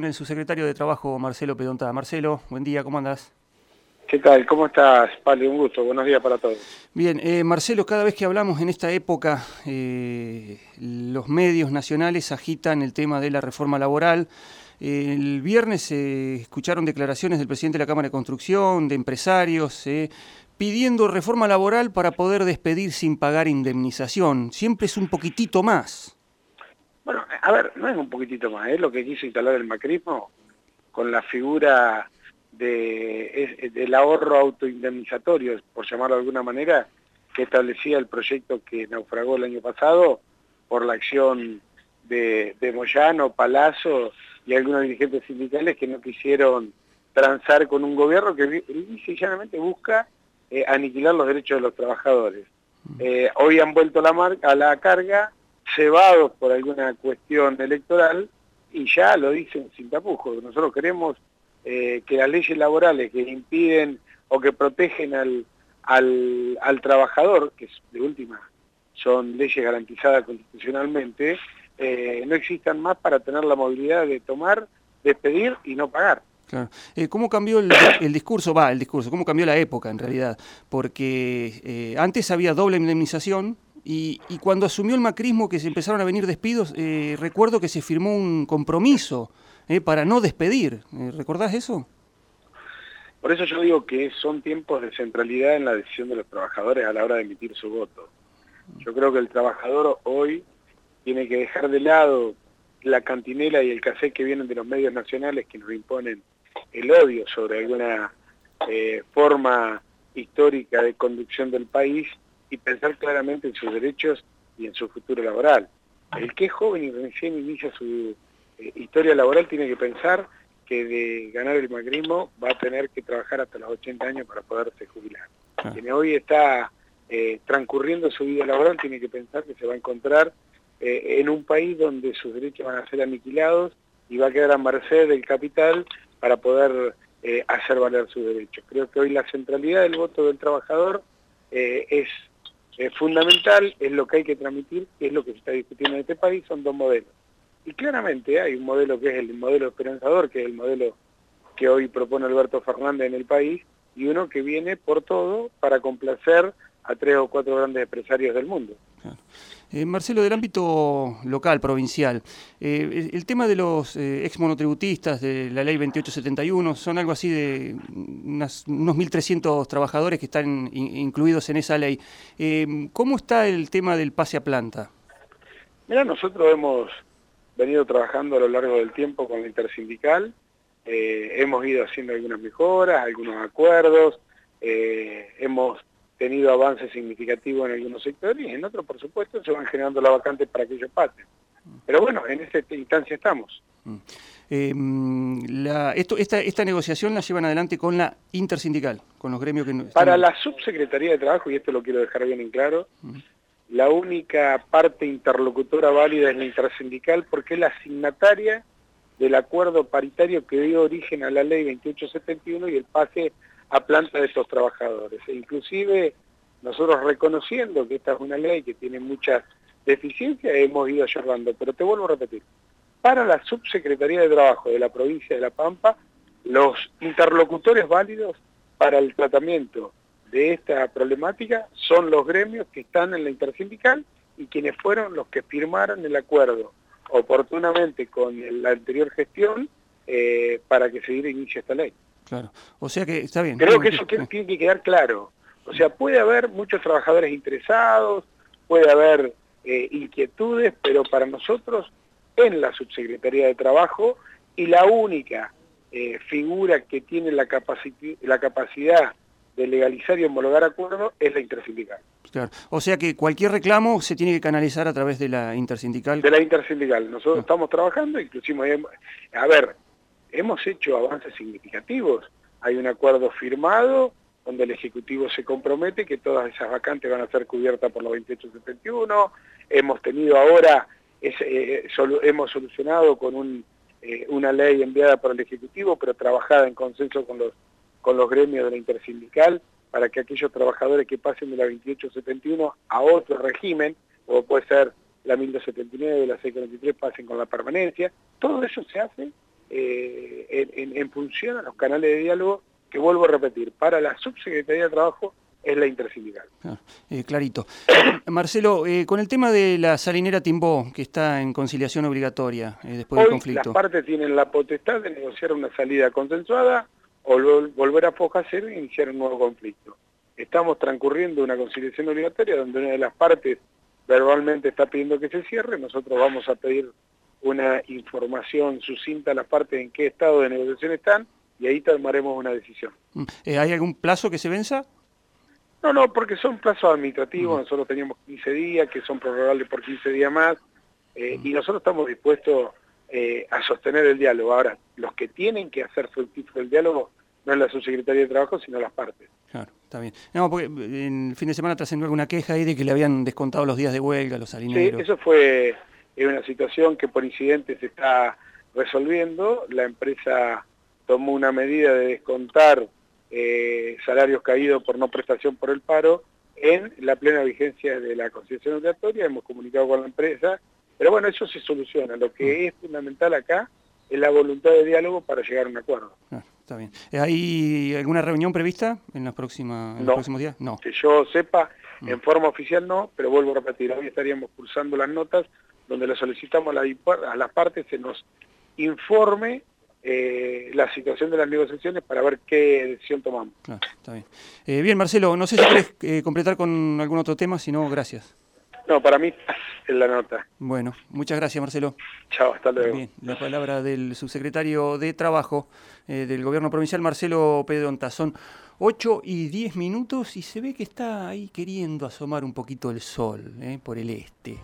con el subsecretario de Trabajo, Marcelo Pedonta. Marcelo, buen día, ¿cómo andas? ¿Qué tal? ¿Cómo estás, Pali? Un gusto. Buenos días para todos. Bien, eh, Marcelo, cada vez que hablamos en esta época, eh, los medios nacionales agitan el tema de la reforma laboral. el viernes se escucharon declaraciones del presidente de la Cámara de Construcción, de empresarios, eh, pidiendo reforma laboral para poder despedir sin pagar indemnización. Siempre es un poquitito más. Bueno, a ver, no es un poquitito más, es lo que quiso instalar el macrismo con la figura de, del ahorro autoindemnizatorio, por llamarlo de alguna manera, que establecía el proyecto que naufragó el año pasado por la acción de, de Moyano, Palazzo y algunos dirigentes sindicales que no quisieron transar con un gobierno que llanamente busca eh, aniquilar los derechos de los trabajadores. Mm. Eh, hoy han vuelto la a la carga, cebados por alguna cuestión electoral, y ya lo dicen sin tapujos. Nosotros queremos eh, que las leyes laborales que impiden o que protegen al, al, trabajador, que de última son leyes garantizadas constitucionalmente, eh, no existan más para tener la movilidad de tomar, despedir y no pagar. Eh, ¿Cómo cambió el, discurso? Va, el discurso, ¿cómo cambió la época en realidad? Porque antes había doble indemnización y, y, cuando asumió el macrismo que se empezaron a venir despidos, recuerdo que se firmó un compromiso eh, para no despedir. Eh, ¿Recordás eso? Por eso yo digo que son tiempos de centralidad en la decisión de los trabajadores a la hora de emitir su voto. Yo creo que el trabajador hoy tiene que dejar de lado la cantinela y el café que vienen de los medios nacionales que nos imponen el odio sobre alguna eh, forma histórica de conducción del país y pensar claramente en sus derechos y en su futuro laboral. El que es joven y recién inicia su eh, historia laboral tiene que pensar que de ganar el macrismo va a tener que trabajar hasta los 80 años para poderse jubilar. Ah. Quien hoy está eh, transcurriendo su vida laboral tiene que pensar que se va a encontrar eh, en un país donde sus derechos van a ser aniquilados y va a quedar a merced del capital para poder hacer valer sus derechos. Creo que hoy la centralidad del voto del trabajador es fundamental, es lo que hay que transmitir, es lo que se está discutiendo en este país, son dos modelos. Y claramente hay un modelo que es el modelo esperanzador, que es el modelo que hoy propone Alberto Fernández en el país, y uno que viene por todo para complacer a tres o cuatro grandes empresarios del mundo. Eh, Marcelo, del ámbito local, provincial, eh, el tema de los eh, ex monotributistas de la ley 2871 son algo así de unos 1.300 trabajadores que están incluidos en esa ley. ¿Cómo está el tema del pase a planta? Mira, nosotros hemos venido trabajando a lo largo del tiempo con la intersindical, hemos ido haciendo algunas mejoras, algunos acuerdos, hemos tenido avances significativos en algunos sectores y en otros, por supuesto, se van generando las vacantes para que ellos pasen. Pero bueno, en esta instancia estamos. Mm. Eh, la, esto, esta, esta negociación la llevan adelante con la intersindical, con los gremios que... Para la subsecretaría de Trabajo, y esto lo quiero dejar bien en claro, mm la única parte interlocutora válida es la intersindical porque es la signataria del acuerdo paritario que dio origen a la ley 2871 y el pase a planta de estos trabajadores. E inclusive nosotros reconociendo que esta es una ley que tiene muchas deficiencias, hemos ido ayudando. Pero te vuelvo a repetir, para la Subsecretaría de Trabajo de la provincia de La Pampa, los interlocutores válidos para el tratamiento de esta problemática son los gremios que están en la intersindical y quienes fueron los que firmaron el acuerdo oportunamente con la anterior gestión eh, para que se a esta ley. Claro, o sea que está bien. Creo que eso tiene que quedar claro. O sea, puede haber muchos trabajadores interesados, puede haber eh, inquietudes, pero para nosotros en la Subsecretaría de Trabajo y la única eh, figura que tiene la, la capacidad de legalizar y homologar acuerdos es la intersindical. Claro. O sea que cualquier reclamo se tiene que canalizar a través de la intersindical. De la intersindical. Nosotros ah. estamos trabajando, inclusive, a ver, hemos hecho avances significativos. Hay un acuerdo firmado donde el Ejecutivo se compromete que todas esas vacantes van a ser cubiertas por los 2871. Hemos tenido ahora, eh, hemos solucionado con eh, una ley enviada por el Ejecutivo, pero trabajada en consenso con los gremios de la intersindical para que aquellos trabajadores que pasen de la 2871 a otro régimen, o puede ser la 1279 o la 643, pasen con la permanencia. Todo eso se hace eh, en, función a los canales de diálogo que vuelvo a repetir, para la subsecretaría de Trabajo es la intersindical. Ah, eh, clarito. Marcelo, eh, con el tema de la salinera Timbó, que está en conciliación obligatoria después del conflicto. las partes tienen la potestad de negociar una salida consensuada o volver a focacer e iniciar un nuevo conflicto. Estamos transcurriendo una conciliación obligatoria donde una de las partes verbalmente está pidiendo que se cierre, nosotros vamos a pedir una información sucinta a las partes en qué estado de negociación están y ahí tomaremos una decisión. Mm. Eh, ¿Hay algún plazo que se venza? No, no, porque son plazos administrativos, mm. nosotros teníamos 15 días, que son prorrogables por 15 días más, eh, mm. y nosotros estamos dispuestos eh, a sostener el diálogo. Ahora, los que tienen que hacer fructífero el diálogo no es la subsecretaría de Trabajo, sino las partes. Claro, está bien. No, porque en el fin de semana trascendió alguna queja ahí de que le habían descontado los días de huelga a los salineros. Sí, eso fue es una situación que por incidente se está resolviendo. La empresa tomó una medida de descontar eh, salarios caídos por no prestación por el paro en la plena vigencia de la conciliación obligatoria. Hemos comunicado con la empresa, pero bueno, eso se soluciona. Lo que mm. es fundamental acá es la voluntad de diálogo para llegar a un acuerdo. está bien. ¿Hay alguna reunión prevista en, las próximas, en los próximos días? No. Que yo sepa. En forma oficial no, pero vuelvo a repetir, hoy estaríamos cursando las notas donde le solicitamos a, las partes se nos informe eh, la situación de las negociaciones para ver qué decisión tomamos. Claro, está bien. Eh, bien, Marcelo, no sé si quieres eh, completar con algún otro tema, si no, gracias. No, para mí es la nota. Bueno, muchas gracias, Marcelo. Chao, hasta luego. Bien, la palabra del subsecretario de Trabajo del Gobierno Provincial, Marcelo Pedronta. Son 8 y 10 minutos y se ve que está ahí queriendo asomar un poquito el sol por el este.